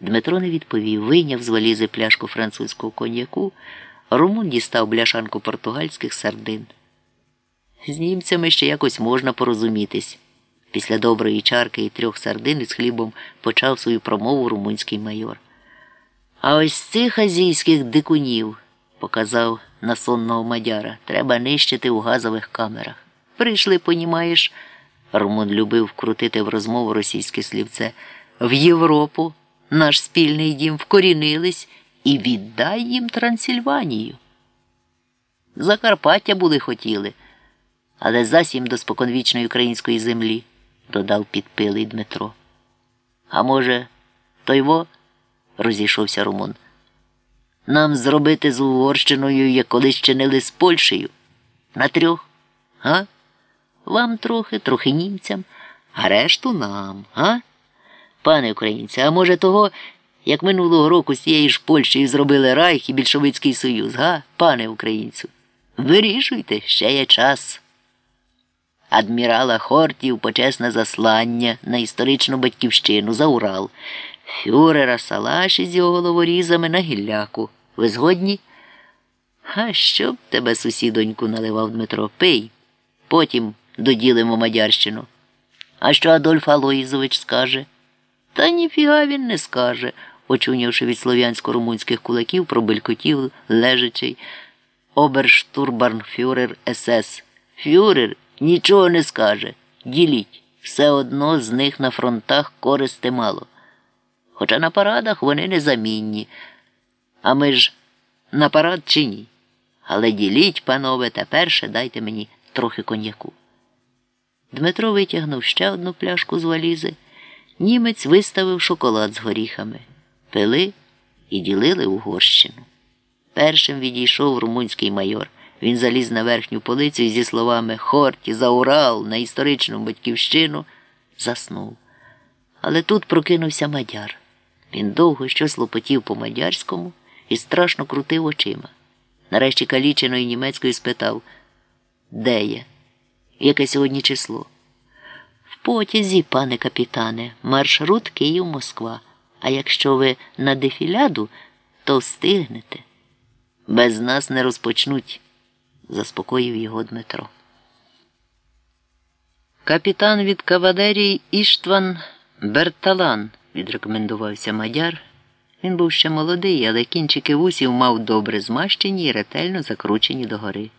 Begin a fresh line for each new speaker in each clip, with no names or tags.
Дмитро не відповів, вийняв з валізи пляшку французького коньяку, Румун дістав бляшанку португальських сардин. З німцями ще якось можна порозумітись. Після доброї чарки і трьох сардин із хлібом почав свою промову румунський майор. А ось цих азійських дикунів, показав на сонного мадяра, треба нищити у газових камерах. Прийшли, понімаєш, Румун любив вкрутити в розмову російське слівце, в Європу, наш спільний дім, вкорінились і віддай їм Трансильванію. Закарпаття були хотіли, але засім до споконвічної української землі, додав підпилий Дмитро. А може, той во? розійшовся Румун. Нам зробити з Угорщиною, як колись чинили з Польщею. На трьох, га? Вам трохи, трохи німцям, а решту нам, га? Пане українці, а може того, як минулого року з цією ж Польщею зробили Райх і Більшовицький Союз, га, пане українцю? Вирішуйте, ще є час. Адмірала Хортів почесне заслання на історичну батьківщину за Урал, фюрера Салаші з його головорізами на гілляку. Ви згодні? А що б тебе, сусідоньку, наливав Дмитро, пий. Потім доділимо Мадярщину. А що Адольф Алоїзович скаже? Та ніфіга він не скаже, очунявши від слов'янсько-румунських кулаків, пробелькотів лежачий оберштурбарнфюрер СС. Фюрер нічого не скаже. Діліть. Все одно з них на фронтах користи мало. Хоча на парадах вони незамінні. А ми ж на парад чи ні? Але діліть, панове, та перше дайте мені трохи коньяку. Дмитро витягнув ще одну пляшку з валізи. Німець виставив шоколад з горіхами. Пили і ділили Угорщину. Першим відійшов румунський майор. Він заліз на верхню полицю і зі словами Хорті за Урал на історичну батьківщину заснув. Але тут прокинувся мадяр. Він довго щось лопотів по мадярському і страшно крутив очима. Нарешті каліченою німецькою спитав, де я? Яке сьогодні число? Потязі, пане капітане, маршрут Київ Москва. А якщо ви на дефіляду, то встигнете. Без нас не розпочнуть, заспокоїв його Дмитро. Капітан від кавалерії Іштван Берталан, відрекомендувався мадяр. Він був ще молодий, але кінчики вусів мав добре змащені і ретельно закручені догори.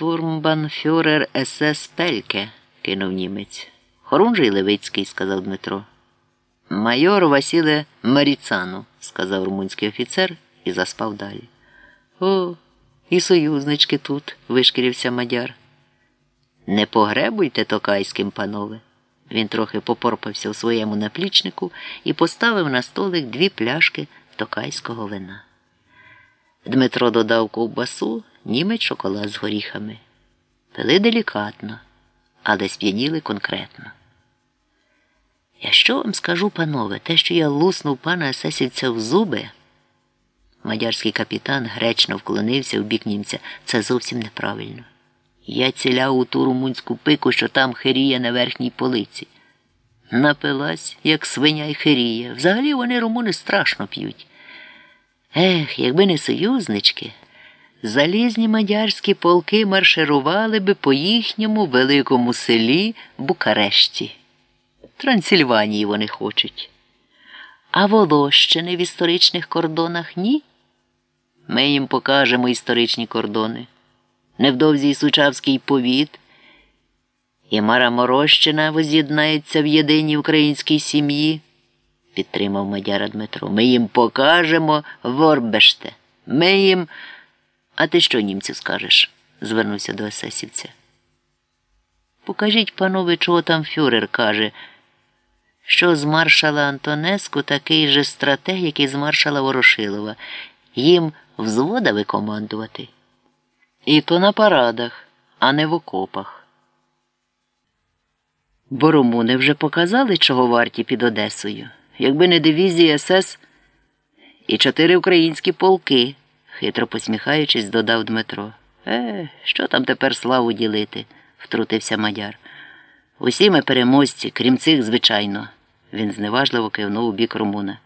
Оберштурмбанфюрер СС Пельке, кинув німець. Хорунжий Левицький, сказав Дмитро. Майор Василе Маріцану, сказав румунський офіцер і заспав далі. О, і союзнички тут, вишкірився мадяр. Не погребуйте токайським, панове. Він трохи попорпався у своєму наплічнику і поставив на столик дві пляшки токайського вина. Дмитро додав ковбасу, німець шоколад з горіхами. Пили делікатно, але сп'яніли конкретно. Я що вам скажу, панове, те, що я луснув пана Есесівця в зуби. Мадярський капітан гречно вклонився в бік німця. Це зовсім неправильно. Я ціляв у ту румунську пику, що там хиріє на верхній полиці. Напилась, як свиня й хиріє. Взагалі вони румуни страшно п'ють. Ех, якби не союзнички, залізні мадярські полки марширували би по їхньому великому селі Букарешті. Трансильванії вони хочуть. А Волощини в історичних кордонах ні? Ми їм покажемо історичні кордони. Невдовзі Сучавський повіт, і Мара Морощина воз'єднається в єдиній українській сім'ї, підтримав Мадяра Дмитро. Ми їм покажемо Ворбеште. Ми їм. А ти що німцю скажеш? звернувся до есесівця. Покажіть, панове, чого там фюрер каже, що з маршала Антонеску такий же стратег, як і з маршала Ворошилова. Їм взводами командувати. І то на парадах, а не в окопах. Бо румуни вже показали, чого варті під Одесою. Якби не дивізія СС і чотири українські полки, хитро посміхаючись, додав Дмитро. Е, що там тепер славу ділити? втрутився мадяр. Усі ми переможці, крім цих, звичайно. Він зневажливо кивнув у бік Румуна.